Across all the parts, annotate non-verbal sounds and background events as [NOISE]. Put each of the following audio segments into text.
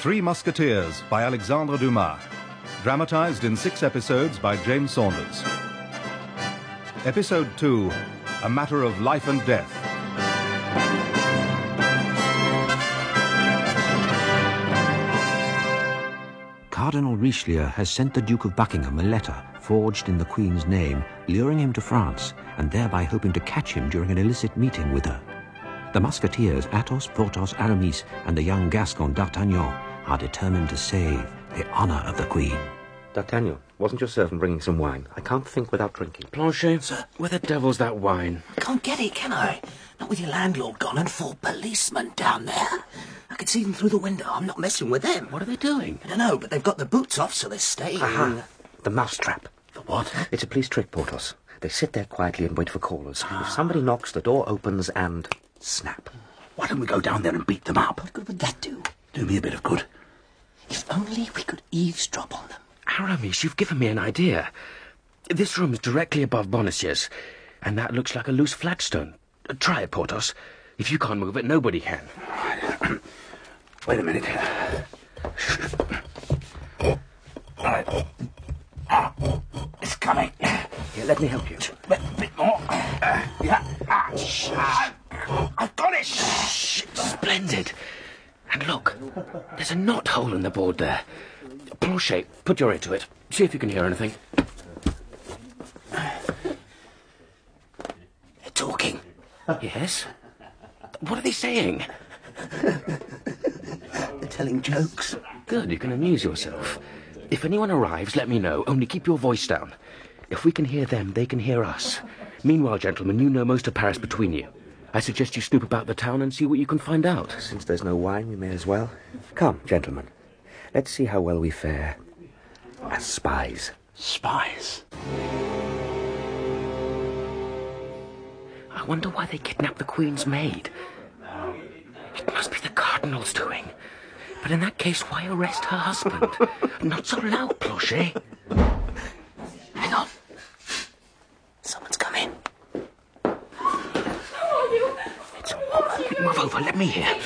Three Musketeers by Alexandre Dumas. Dramatized in six episodes by James Saunders. Episode 2 A Matter of Life and Death. Cardinal Richelieu has sent the Duke of Buckingham a letter forged in the Queen's name, luring him to France and thereby hoping to catch him during an illicit meeting with her. The Musketeers, Athos, Porthos, Aramis, and the young Gascon D'Artagnan are determined to save the honor of the Queen. D'Artagnan, wasn't your servant bringing some wine? I can't think without drinking. Planchet, Sir. where the devil's that wine? I can't get it, can I? Not with your landlord gone and four policemen down there. I could see them through the window. I'm not messing with them. What are they doing? I don't know, but they've got their boots off, so they're staying. Aha! The mousetrap. The what? It's a police trick, Porthos. They sit there quietly and wait for callers. Ah. If somebody knocks, the door opens and snap. Why don't we go down there and beat them up? What good would that do? Do me a bit of good. If only we could eavesdrop on them. Aramis, you've given me an idea. This room is directly above Bonacieux's, and that looks like a loose flagstone. Try it, Porthos. If you can't move it, nobody can. [CLEARS THROAT] Wait a minute. [CLEARS THROAT] Right. Ah, it's coming. Here, let me help you. Bit, bit more. Uh, yeah. Ah. Ah, I've got it. Shh. Splendid. There's a knot hole in the board there. Planchet, put your ear to it. See if you can hear anything. They're talking. Yes? What are they saying? They're telling jokes. Good, you can amuse yourself. If anyone arrives, let me know. Only keep your voice down. If we can hear them, they can hear us. Meanwhile, gentlemen, you know most of Paris between you. I suggest you snoop about the town and see what you can find out. Since there's no wine, we may as well. Come, gentlemen. Let's see how well we fare as spies. Spies. I wonder why they kidnapped the Queen's maid. It must be the Cardinal's doing. But in that case, why arrest her husband? [LAUGHS] Not so loud, Planchet. Hang on. Someone's coming. It's a woman. Move over, let me hear.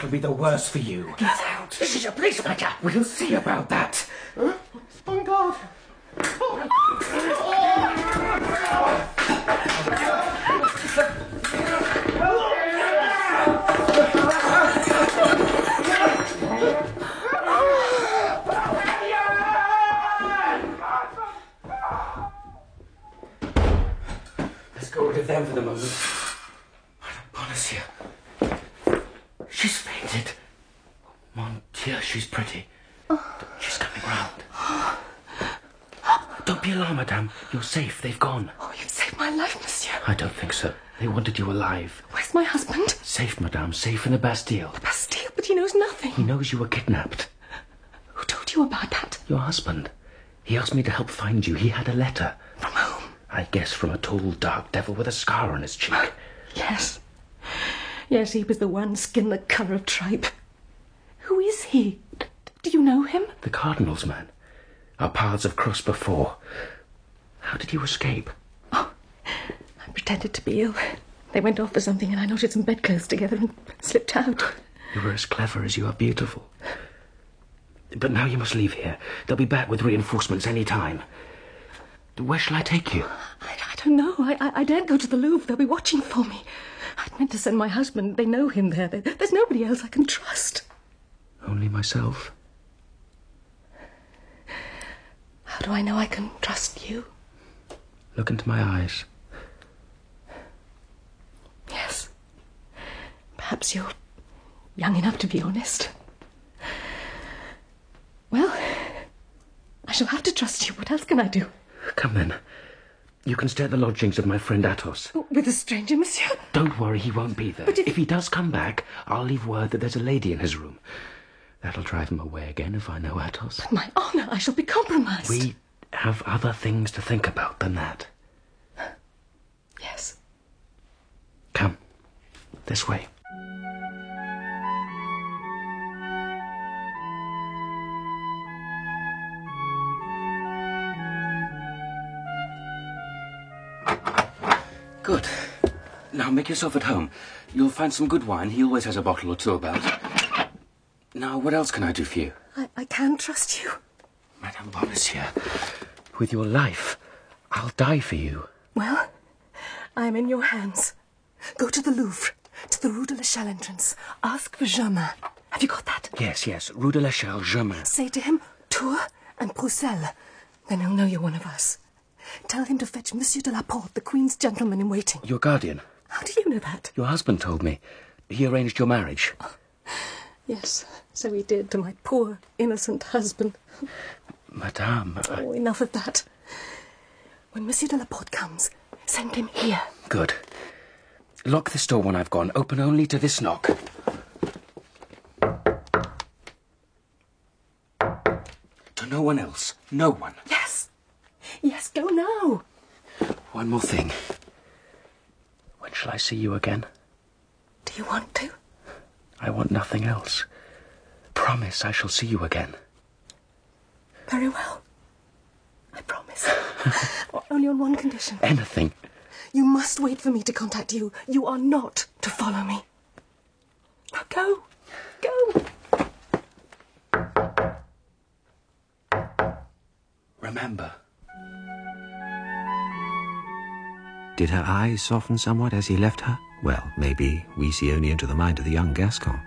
The lady, or it'll be the worse for you. Get out. This is a police matter. We'll see about that. Safe, madame. Safe in the Bastille. Bastille, but he knows nothing. He knows you were kidnapped. Who told you about that? Your husband. He asked me to help find you. He had a letter. From whom? I guess from a tall, dark devil with a scar on his cheek. [GASPS] Yes. Yes, he was the one skin the colour of tripe. Who is he? Do you know him? The Cardinal's man. Our paths have crossed before. How did you escape? Oh, I pretended to be ill. They went off for something, and I knotted some bedclothes together and slipped out. You were as clever as you are beautiful. But now you must leave here. They'll be back with reinforcements any time. Where shall I take you? I, I don't know. I, I, I daren't go to the Louvre. They'll be watching for me. I'd meant to send my husband. They know him there. There- There's nobody else I can trust. Only myself. How do I know I can trust you? Look into my eyes. Yes. Perhaps you're young enough to be honest. Well, I shall have to trust you. What else can I do? Come then. You can stay at the lodgings of my friend Athos. Oh, with a stranger, monsieur? Don't worry, he won't be there. But if- if he does come back, I'll leave word that there's a lady in his room. That'll drive him away again if I know Athos. But My honor, I shall be compromised. We have other things to think about than that. Yes. Come. This way. Now make yourself at home. You'll find some good wine. He always has a bottle or two about. Now, what else can I do for you? I, I can trust you. Madame Bonacieux, with your life, I'll die for you. Well, I am in your hands. Go to the Louvre, to the Rue de l'Echelle entrance. Ask for Germain. Have you got that? Yes, yes, Rue de l'Echelle, Germain. Say to him, Tours and Bruxelles. Then he'll know you're one of us. Tell him to fetch Monsieur de la Porte, the Queen's gentleman in waiting. Your guardian. How do you know that? Your husband told me. He arranged your marriage. Yes, so he did to my poor, innocent husband. Madame, I... Oh, enough of that. When Monsieur de la Porte comes, send him here. Good. Lock this door when I've gone. Open only to this knock. To no one else. No one. Yes. Yes, go now. One more thing. When shall I see you again? Do you want to? I want nothing else. Promise I shall see you again. Very well. I promise. [LAUGHS] Only on one condition. Anything. You must wait for me to contact you. You are not to follow me. Now go. Go. Remember. Did her eyes soften somewhat as he left her? Well, maybe we see only into the mind of the young Gascon.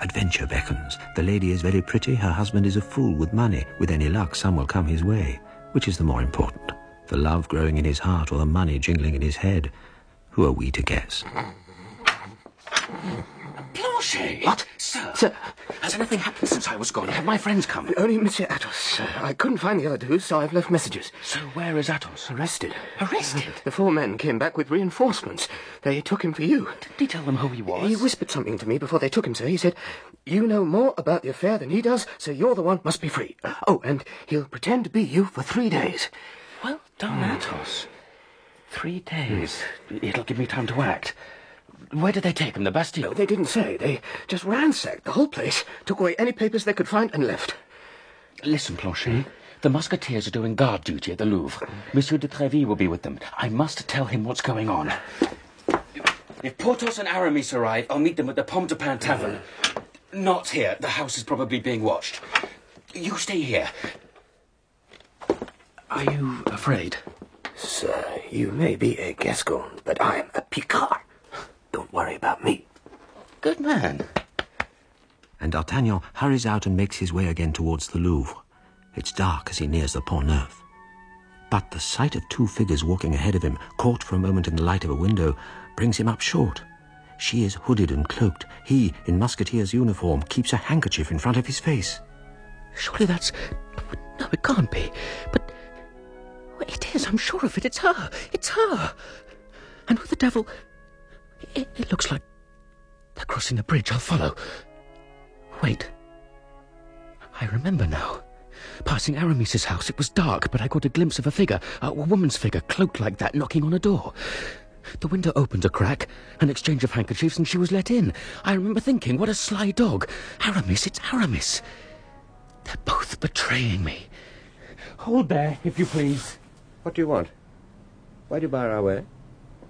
Adventure beckons. The lady is very pretty, her husband is a fool with money. With any luck, some will come his way. Which is the more important? The love growing in his heart or the money jingling in his head? Who are we to guess? Planchet! What? Sir? Sir? Has anything happened since I was gone? Have my friends come? Only Monsieur Athos. Uh, I couldn't find the other two, so I've left messages. So where is Athos? Arrested. Arrested? The four men came back with reinforcements. They took him for you. Didn't he tell them who he was? He whispered something to me before they took him, sir. He said, You know more about the affair than he does, so you're the one must be free. Oh, and he'll pretend to be you for three days. Well done, Athos. Three days. It'll give me time to act. Where did they take him? The Bastille? They didn't say. They just ransacked the whole place, took away any papers they could find, and left. Listen, Planchet. The Musketeers are doing guard duty at the Louvre. Monsieur de Treville will be with them. I must tell him what's going on. If Porthos and Aramis arrive, I'll meet them at the Pomme de Pin Tavern. Not here. The house is probably being watched. You stay here. Are you afraid? Sir, you may be a Gascon, but I am a Picard. Don't worry about me. Good man. And D'Artagnan hurries out and makes his way again towards the Louvre. It's dark as he nears the Pont Neuf. But the sight of two figures walking ahead of him, caught for a moment in the light of a window, brings him up short. She is hooded and cloaked. He, in musketeer's uniform, keeps a handkerchief in front of his face. Surely that's. No, it can't be. But. It is, I'm sure of it. It's her. It's her. And who the devil. It, it looks like. They're crossing the bridge. I'll follow. Wait. I remember now. Passing Aramis's house, it was dark, but I caught a glimpse of a figure, a woman's figure, cloaked like that, knocking on a door. The window opened a crack, an exchange of handkerchiefs, and she was let in. I remember thinking, what a sly dog. Aramis, it's Aramis. They're both betraying me. Hold there, if you please. What do you want? Why do you bar our way?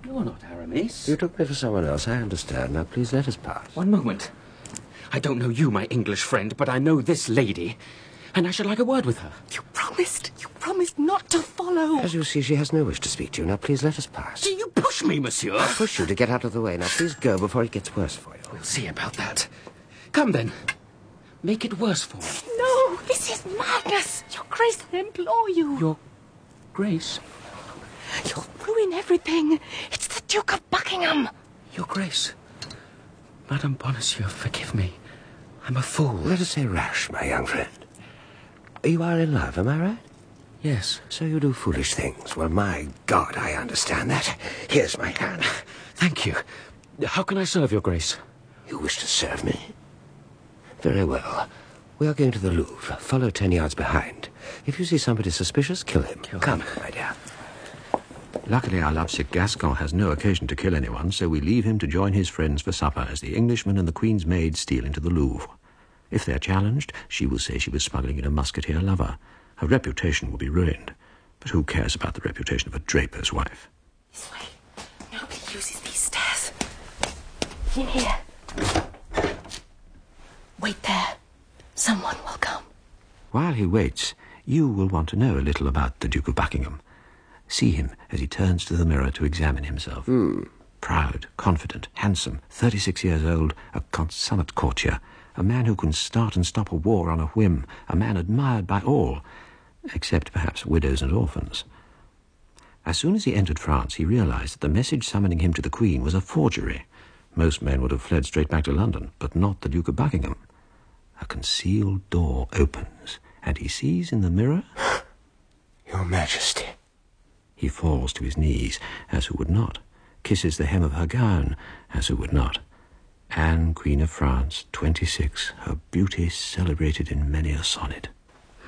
You're not Aramis. You took me for someone else, I understand. Now please let us pass. One moment. I don't know you, my English friend, but I know this lady, and I should like a word with her. You promised. You promised not to follow. As you see, she has no wish to speak to you. Now please let us pass. Do you push me, monsieur? I push you to get out of the way. Now please go before it gets worse for you. We'll see about that. Come then. Make it worse for me. No, this is madness. Your Grace, I implore you. Your Grace. You'll ruin everything. It's the Duke of Buckingham. Your Grace. Madame Bonacieux, forgive me. I'm a fool. Let us say rash, my young friend. You are in love, am I right? Yes. So you do foolish things. Well, my God, I understand that. Here's my hand. Thank you. How can I serve your grace? You wish to serve me? Very well. We are going to the Louvre. Follow ten yards behind. If you see somebody suspicious, kill him. Come, my dear. Luckily, our lovesick Gascon has no occasion to kill anyone, so we leave him to join his friends for supper as the Englishman and the Queen's maid steal into the Louvre. If they're challenged, she will say she was smuggling in a musketeer lover. Her reputation will be ruined. But who cares about the reputation of a draper's wife? This way. Nobody uses these stairs. In here. Wait there. Someone will come. While he waits, you will want to know a little about the Duke of Buckingham. See him as he turns to the mirror to examine himself. Hmm. Proud, confident, handsome, 36 years old, a consummate courtier, a man who can start and stop a war on a whim, a man admired by all, except perhaps widows and orphans. As soon as he entered France, he realized that the message summoning him to the Queen was a forgery. Most men would have fled straight back to London, but not the Duke of Buckingham. A concealed door opens, and he sees in the mirror. [GASPS] Your Majesty. He falls to his knees, as who would not, kisses the hem of her gown, as who would not. Anne, Queen of France, 26, her beauty celebrated in many a sonnet.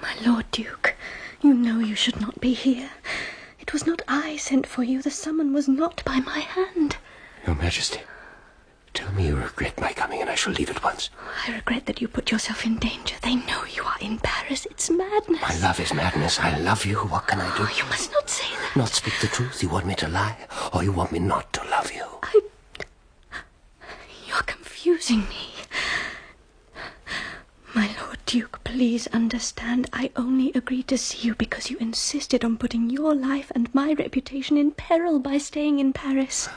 My Lord Duke, you know you should not be here. It was not I sent for you. The summon was not by my hand. Your Majesty. Tell me you regret my coming, and I shall leave at once. I regret that you put yourself in danger. They know you are in Paris. It's madness. My love is madness. I love you. What can I do? Oh, you must not say that. Not speak the truth. You want me to lie, or you want me not to love you? I. You're confusing me. My Lord Duke, please understand. I only agreed to see you because you insisted on putting your life and my reputation in peril by staying in Paris.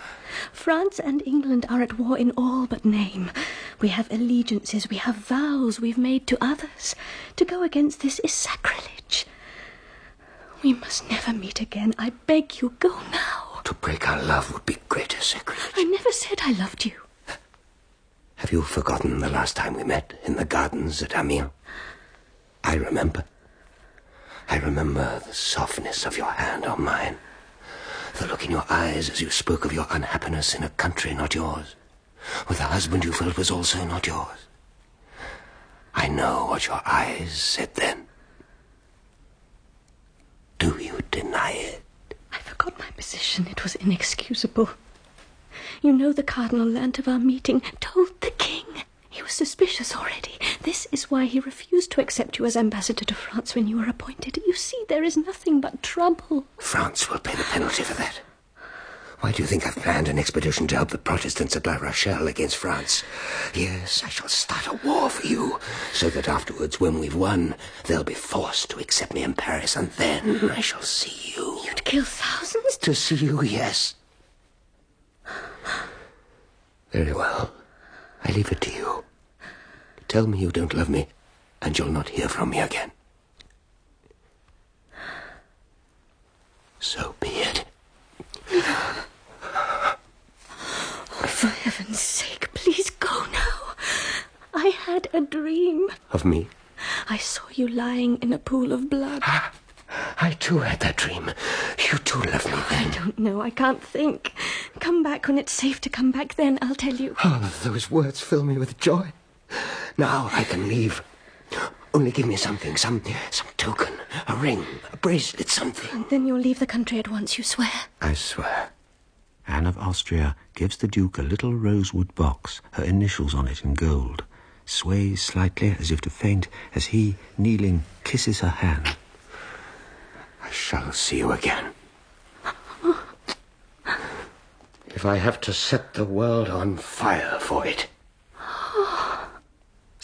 France and England are at war in all but name. We have allegiances, we have vows we've made to others. To go against this is sacrilege. We must never meet again. I beg you, go now. To break our love would be greater sacrilege. I never said I loved you. Have you forgotten the last time we met in the gardens at Amiens? I remember. I remember the softness of your hand on mine, the look in your eyes as you spoke of your unhappiness in a country not yours, with a husband you felt was also not yours. I know what your eyes said then. Do you deny it? I forgot my position. It was inexcusable. You know the Cardinal learnt of our meeting, told the suspicious already. This is why he refused to accept you as ambassador to France when you were appointed. You see, there is nothing but trouble. France will pay the penalty for that. Why do you think I've planned an expedition to help the Protestants at La Rochelle against France? Yes, I shall start a war for you, so that afterwards, when we've won, they'll be forced to accept me in Paris, and then I shall see you. You'd kill thousands? To see you, yes. Very well. I leave it to you. Tell me you don't love me, and you'll not hear from me again. So be it. [GASPS] For heaven's sake, please go now. I had a dream. Of me? I saw you lying in a pool of blood. Ah, I too had that dream. You too loved me I don't know. I can't think. Come back when it's safe to come back, then I'll tell you. Oh, those words fill me with joy. Now I can leave. Only give me something, some some token, a ring, a bracelet, something. Then you'll leave the country at once, you swear? I swear. Anne of Austria gives the Duke a little rosewood box, her initials on it in gold, sways slightly as if to faint as he, kneeling, kisses her hand. I shall see you again. [GASPS] If I have to set the world on fire for it.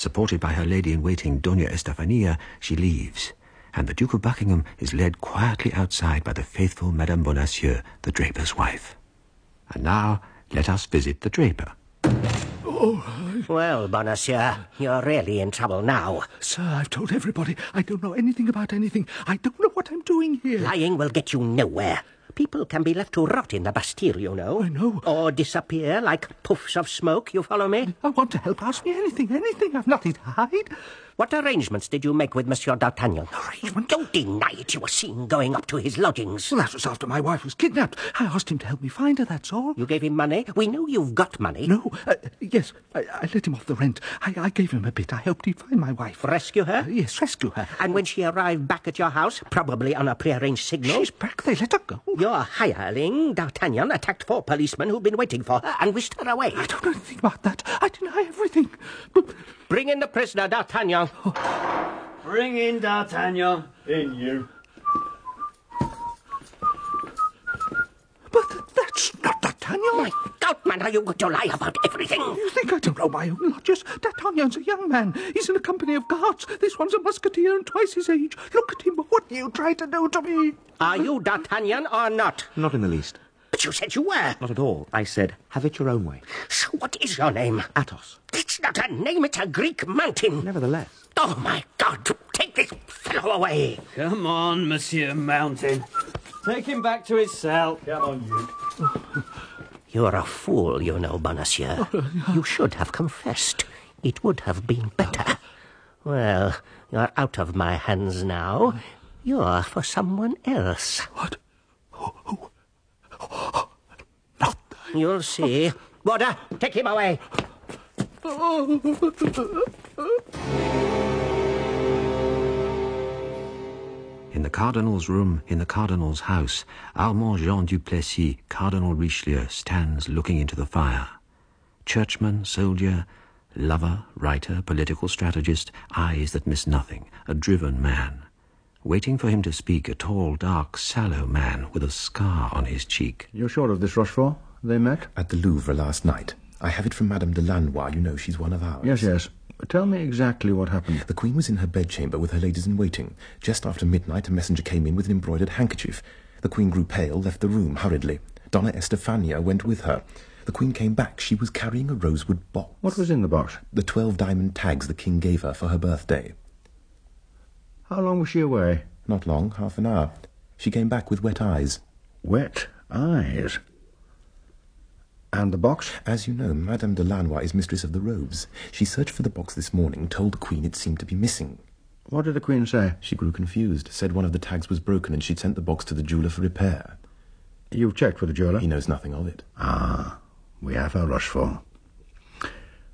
Supported by her lady-in-waiting, Dona Estefania, she leaves, and the Duke of Buckingham is led quietly outside by the faithful Madame Bonacieux, the draper's wife. And now let us visit the draper. "oh, Well, Bonacieux, you're really in trouble now. Sir, I've told everybody. I don't know anything about anything. I don't know what I'm doing here. Lying will get you nowhere. People can be left to rot in the Bastille, you know. I know. Or disappear like puffs of smoke, you follow me? I want to help. Ask me anything, anything. I've nothing to hide. What arrangements did you make with Monsieur d'Artagnan? Arrangements? Don't deny it. You were seen going up to his lodgings. Well, that was after my wife was kidnapped. I asked him to help me find her, that's all. You gave him money? We know you've got money. No, uh, yes, I, I let him off the rent. I, I gave him a bit. I hoped he'd find my wife. Rescue her? Uh, yes, rescue her. And when she arrived back at your house, probably on a prearranged signal... She's back. They let her go. Your hireling, D'Artagnan, attacked four policemen who'd been waiting for her and whisked her away. I don't know anything about that. I deny everything. Bring in the prisoner, D'Artagnan. Bring in D'Artagnan. In you. But that's not D'Artagnan. My God, man, are you going to lie about everything? Oh, you think I don't know my own lodgers? D'Artagnan's a young man. He's in a company of guards. This one's a musketeer and twice his age. Look at him. What do you try to do to me? Are you D'Artagnan or not? Not in the least. But you said you were. Not at all. I said, have it your own way. So what is your name? Athos. It's not a name, it's a Greek mountain. Nevertheless. Oh, my God. Take this fellow away. Come on, Monsieur Mountain. Take him back to his cell. Come on, you. [LAUGHS] You're a fool, you know, Bonacieux. You should have confessed. It would have been better. Well, you're out of my hands now. You're for someone else. What? Who? who? Not. You'll see. Warder, uh, take him away. In the cardinal's room, in the cardinal's house, Armand Jean Duplessis, Cardinal Richelieu, stands looking into the fire. Churchman, soldier, lover, writer, political strategist, eyes that miss nothing, a driven man. Waiting for him to speak, a tall, dark, sallow man with a scar on his cheek. You're sure of this, Rochefort? They met? At the Louvre last night. I have it from Madame de Lannoy. You know she's one of ours. Yes, yes. Tell me exactly what happened. The Queen was in her bedchamber with her ladies in waiting. Just after midnight, a messenger came in with an embroidered handkerchief. The Queen grew pale, left the room hurriedly. Donna Estefania went with her. The Queen came back. She was carrying a rosewood box. What was in the box? The twelve diamond tags the King gave her for her birthday. How long was she away? Not long, half an hour. She came back with wet eyes. Wet eyes? And the box? As you know, Madame de Lannoy is mistress of the robes. She searched for the box this morning, told the Queen it seemed to be missing. What did the Queen say? She grew confused, said one of the tags was broken and she'd sent the box to the jeweller for repair. You've checked with the jeweller? He knows nothing of it. Ah, we have her Rochefort.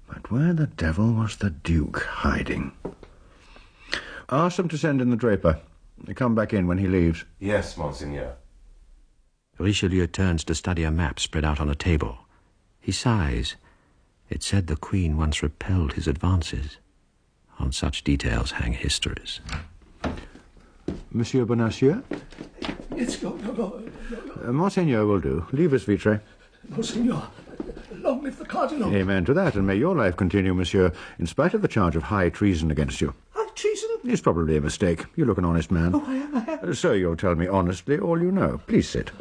But where the devil was the Duke hiding? Ask them to send in the draper. Come back in when he leaves. Yes, Monseigneur. Richelieu turns to study a map spread out on a table. He sighs. It said the Queen once repelled his advances. On such details hang histories. Monsieur Bonacieux? Yes, no, no, no. no. Uh, Monseigneur will do. Leave us, Vitre. Monseigneur, long live the Cardinal. Amen to that, and may your life continue, Monsieur, in spite of the charge of high treason against you. It's probably a mistake. You look an honest man. Oh, I am, I am. So you'll tell me honestly all you know. Please sit.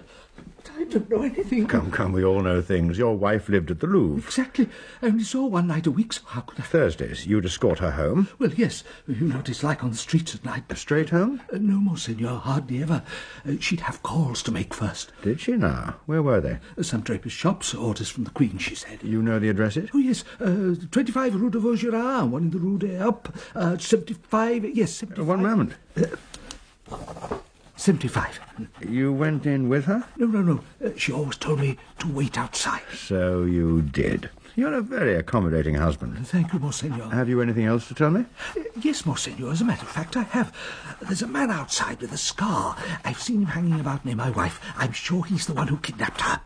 I don't know anything. Come, come, we all know things. Your wife lived at the Louvre. Exactly. I only saw one night a week, so how could I... Thursdays. You'd escort her home? Well, yes. You know what it's like on the streets at night. Straight home? Uh, no, Monseigneur, hardly ever. Uh, she'd have calls to make first. Did she now? Where were they? Uh, some draper's shops, orders from the Queen, she said. You know the addresses? Oh, yes. Uh, 25 Rue de Vaugirard, one in the Rue des Alpes, uh, 75... Yes, 75. one moment. Uh, 75. You went in with her? No, no, no. Uh, she always told me to wait outside. So you did. You're a very accommodating husband. Thank you, Monseigneur. Have you anything else to tell me? Uh, yes, Monseigneur. As a matter of fact, I have. There's a man outside with a scar. I've seen him hanging about near my wife. I'm sure he's the one who kidnapped her.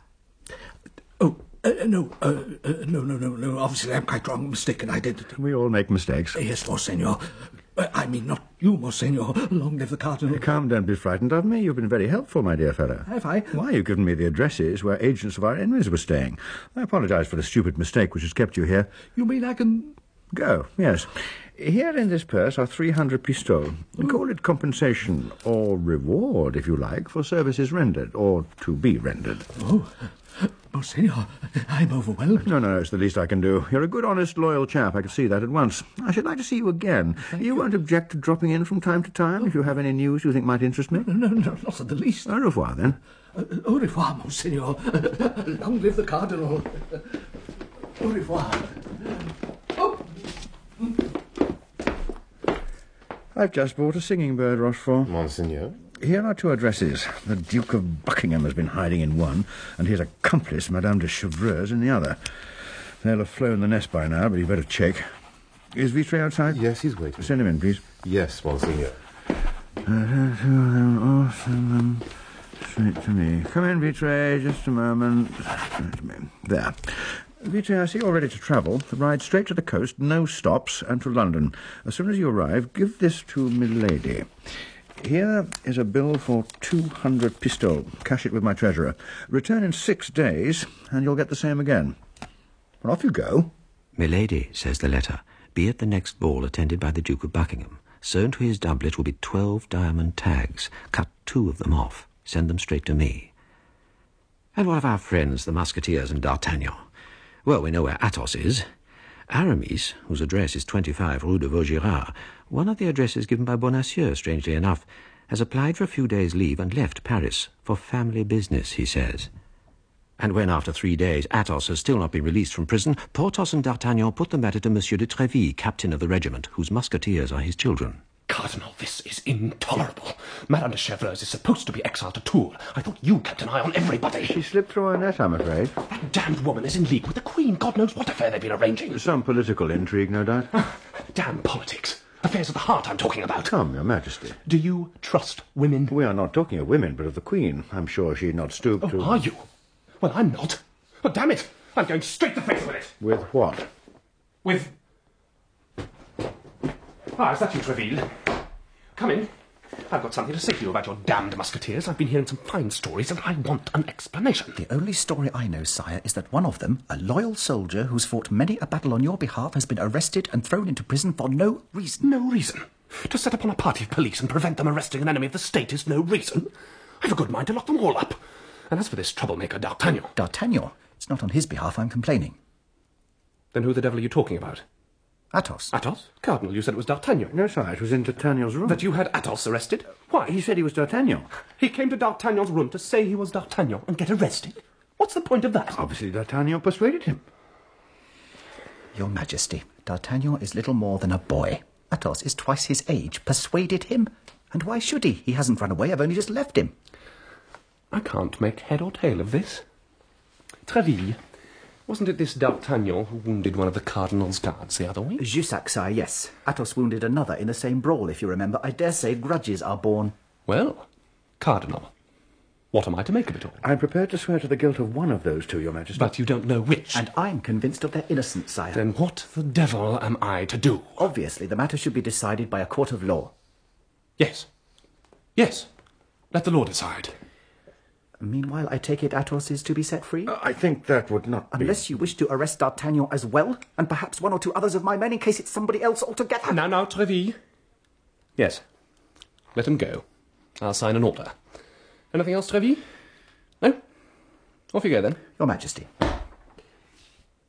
Oh, uh, no, uh, uh, no, no, no, no. Obviously, I'm quite wrong, mistaken identity. We all make mistakes. yes, Monseigneur. I mean, not you, Monseigneur. Long live the Cardinal. Come, don't be frightened of me. You've been very helpful, my dear fellow. Have I? Why, you've given me the addresses where agents of our enemies were staying. I apologize for the stupid mistake which has kept you here. You mean I can... Go, yes. Here in this purse are 300 pistoles. Mm. Call it compensation, or reward, if you like, for services rendered, or to be rendered. Oh, [GASPS] Monseigneur, I'm overwhelmed. No, no, it's the least I can do. You're a good, honest, loyal chap. I can see that at once. I should like to see you again. You, you. won't object to dropping in from time to time if you have any news you think might interest me? No, no, no, not in the least. Au revoir, then. Uh, au revoir, Monseigneur. [LAUGHS] Long live the Cardinal. Au revoir. Oh. I've just bought a singing bird, Rochefort. Monseigneur? Here are two addresses. The Duke of Buckingham has been hiding in one, and his accomplice, Madame de Chevreuse, in the other. They'll have flown the nest by now, but you'd better check. Is Vitre outside? Yes, he's waiting. Send him in, please. Yes, Monseigneur. I'll send them straight to me. Come in, Vitre, just a moment. Straight to me. There. Vitre, I see you're ready to travel. The ride straight to the coast, no stops, and to London. As soon as you arrive, give this to Milady. Here is a bill for 200 pistoles. Cash it with my treasurer. Return in six days, and you'll get the same again. And off you go. Milady, says the letter, be at the next ball attended by the Duke of Buckingham. Sewn to his doublet will be twelve diamond tags. Cut two of them off. Send them straight to me. And what of our friends, the Musketeers and D'Artagnan? Well, we know where Athos is. Aramis, whose address is 25 Rue de Vaugirard, one of the addresses given by Bonacieux, strangely enough, has applied for a few days' leave and left Paris for family business, he says. And when, after three days, Athos has still not been released from prison, Porthos and D'Artagnan put the matter to Monsieur de Tréville, captain of the regiment, whose musketeers are his children. Cardinal, this is intolerable. Madame de Chevreuse is supposed to be exiled to Tours. I thought you kept an eye on everybody. She slipped through her net, I'm afraid. That damned woman is in league with the Queen. God knows what affair they've been arranging. Some political intrigue, no doubt. [LAUGHS] Damn politics. Affairs of the heart I'm talking about. Come, Your Majesty. Do you trust women? We are not talking of women, but of the Queen. I'm sure she'd not stoop Oh, to... are you? Well, I'm not. But damn it, I'm going straight to face with it. With what? With. Ah, is that you, Treville? Come in. I've got something to say to you about your damned musketeers. I've been hearing some fine stories, and I want an explanation. The only story I know, sire, is that one of them, a loyal soldier who's fought many a battle on your behalf, has been arrested and thrown into prison for no reason. No reason? To set upon a party of police and prevent them arresting an enemy of the state is no reason. I've a good mind to lock them all up. And as for this troublemaker, D'Artagnan. D'Artagnan? It's not on his behalf I'm complaining. Then who the devil are you talking about? Athos. Athos? Cardinal, you said it was D'Artagnan. No, sire, it was in D'Artagnan's room. That you had Athos arrested? Why? He said he was D'Artagnan. He came to D'Artagnan's room to say he was D'Artagnan and get arrested? What's the point of that? Obviously, D'Artagnan persuaded him. Your Majesty, D'Artagnan is little more than a boy. Athos is twice his age. Persuaded him? And why should he? He hasn't run away. I've only just left him. I can't make head or tail of this. Treville, wasn't it this D'Artagnan who wounded one of the Cardinal's guards the other week? Jussac, sire, yes. Athos wounded another in the same brawl, if you remember. I dare say grudges are born. Well, Cardinal, what am I to make of it all? I'm prepared to swear to the guilt of one of those two, Your Majesty. But you don't know which. And I'm convinced of their innocence, sire. Then what the devil am I to do? Obviously, the matter should be decided by a court of law. Yes. Yes. Let the law decide. Meanwhile, I take it Athos is to be set free? Uh, I think that would not be... Unless you wish to arrest D'Artagnan as well, and perhaps one or two others of my men in case it's somebody else altogether. Now, now, Treville. Yes. Let him go. I'll sign an order. Anything else, Treville? No? Off you go, then. Your Majesty.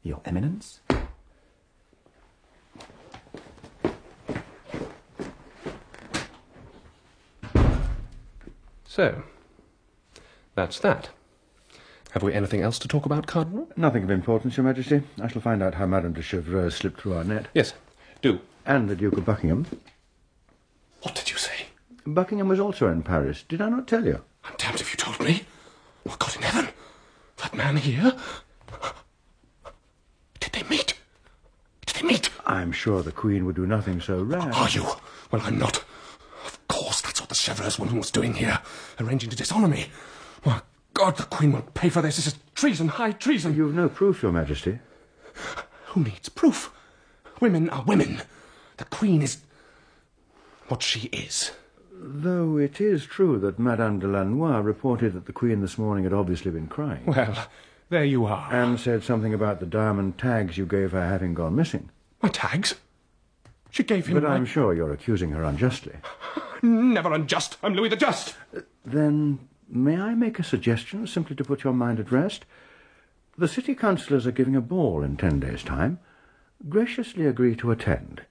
Your Eminence. So, that's that. Have we anything else to talk about, Cardinal? Nothing of importance, Your Majesty. I shall find out how Madame de Chevreuse slipped through our net. Yes, do. And the Duke of Buckingham. What did you say? Buckingham was also in Paris. Did I not tell you? I'm damned if you told me. Oh, God in heaven. That man here. Did they meet? Did they meet? I'm sure the Queen would do nothing so rash. Are you? Well, I'm not. Of course, that's what the Chevreuse woman was doing here, arranging to dishonour me. My God, the Queen won't pay for this. This is treason, high treason. You've no proof, Your Majesty. Who needs proof? Women are women. The Queen is what she is. Though it is true that Madame de Lannoy reported that the Queen this morning had obviously been crying. Well, there you are. And said something about the diamond tags you gave her having gone missing. My tags? She gave him But my... I'm sure you're accusing her unjustly. [LAUGHS] Never unjust. I'm Louis the Just. Then may I make a suggestion, simply to put your mind at rest? The city councillors are giving a ball in ten days' time. Graciously agree to attend.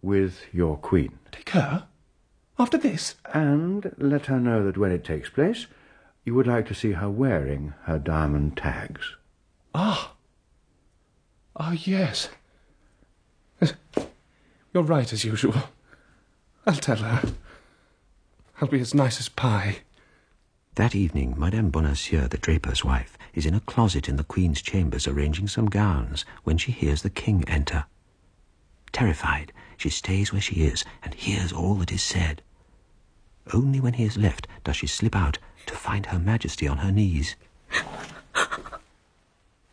With your queen. Take her? After this? And let her know that when it takes place, you would like to see her wearing her diamond tags. Ah. Ah, yes. Yes. You're right, as usual. I'll tell her. I'll be as nice as pie. That evening, Madame Bonacieux, the draper's wife, is in a closet in the Queen's chambers arranging some gowns when she hears the King enter. Terrified, she stays where she is and hears all that is said. Only when he has left does she slip out to find Her Majesty on her knees.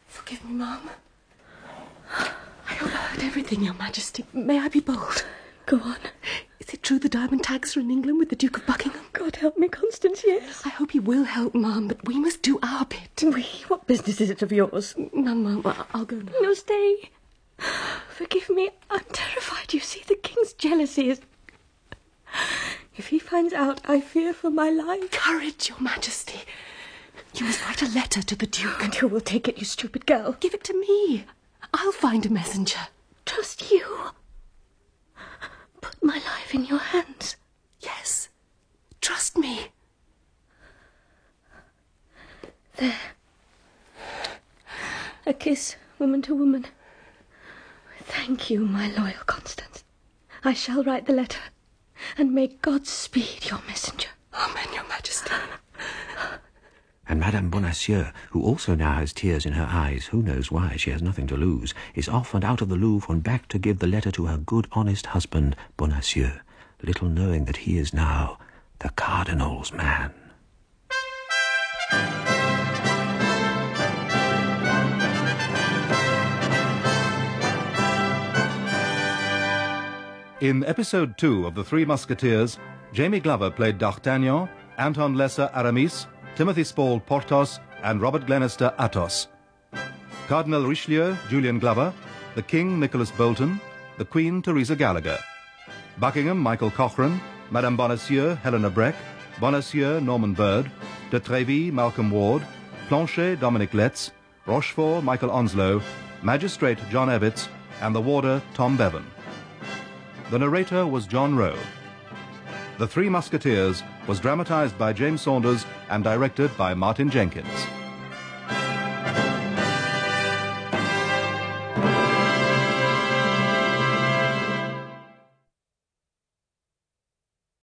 Forgive me, Mum. I overheard everything, Your Majesty. May I be bold? Go on. Is it true the diamond tags are in England with the Duke of Buckingham? God help me, Constance, yes. I hope he will help, Ma'am, but we must do our bit. We? What business is it of yours? None, Mum. I- I'll go now. No, stay. Forgive me. I'm terrified. You see, the King's jealousy is. If he finds out, I fear for my life. Courage, Your Majesty. You must write a letter to the Duke. And who will take it, you stupid girl? Give it to me. I'll find a messenger. Trust you. My life in your hands. Yes. Trust me. There. A kiss, woman to woman. Thank you, my loyal Constance. I shall write the letter, and may God speed your messenger. Amen, Your Majesty. And Madame Bonacieux, who also now has tears in her eyes, who knows why, she has nothing to lose, is off and out of the Louvre and back to give the letter to her good, honest husband, Bonacieux, little knowing that he is now the Cardinal's man. In episode two of The Three Musketeers, Jamie Glover played D'Artagnan, Anton Lesser Aramis, Timothy Spall Porthos, and Robert Glenister Athos. Cardinal Richelieu Julian Glover, the King Nicholas Bolton, the Queen Teresa Gallagher. Buckingham Michael Cochrane, Madame Bonacieux Helena Breck, Bonacieux Norman Bird, de Tréville Malcolm Ward, Planchet Dominic Letts, Rochefort Michael Onslow, Magistrate John Evitts, and the Warder Tom Bevan. The narrator was John Rowe. The Three Musketeers was dramatized by James Saunders and directed by Martin Jenkins.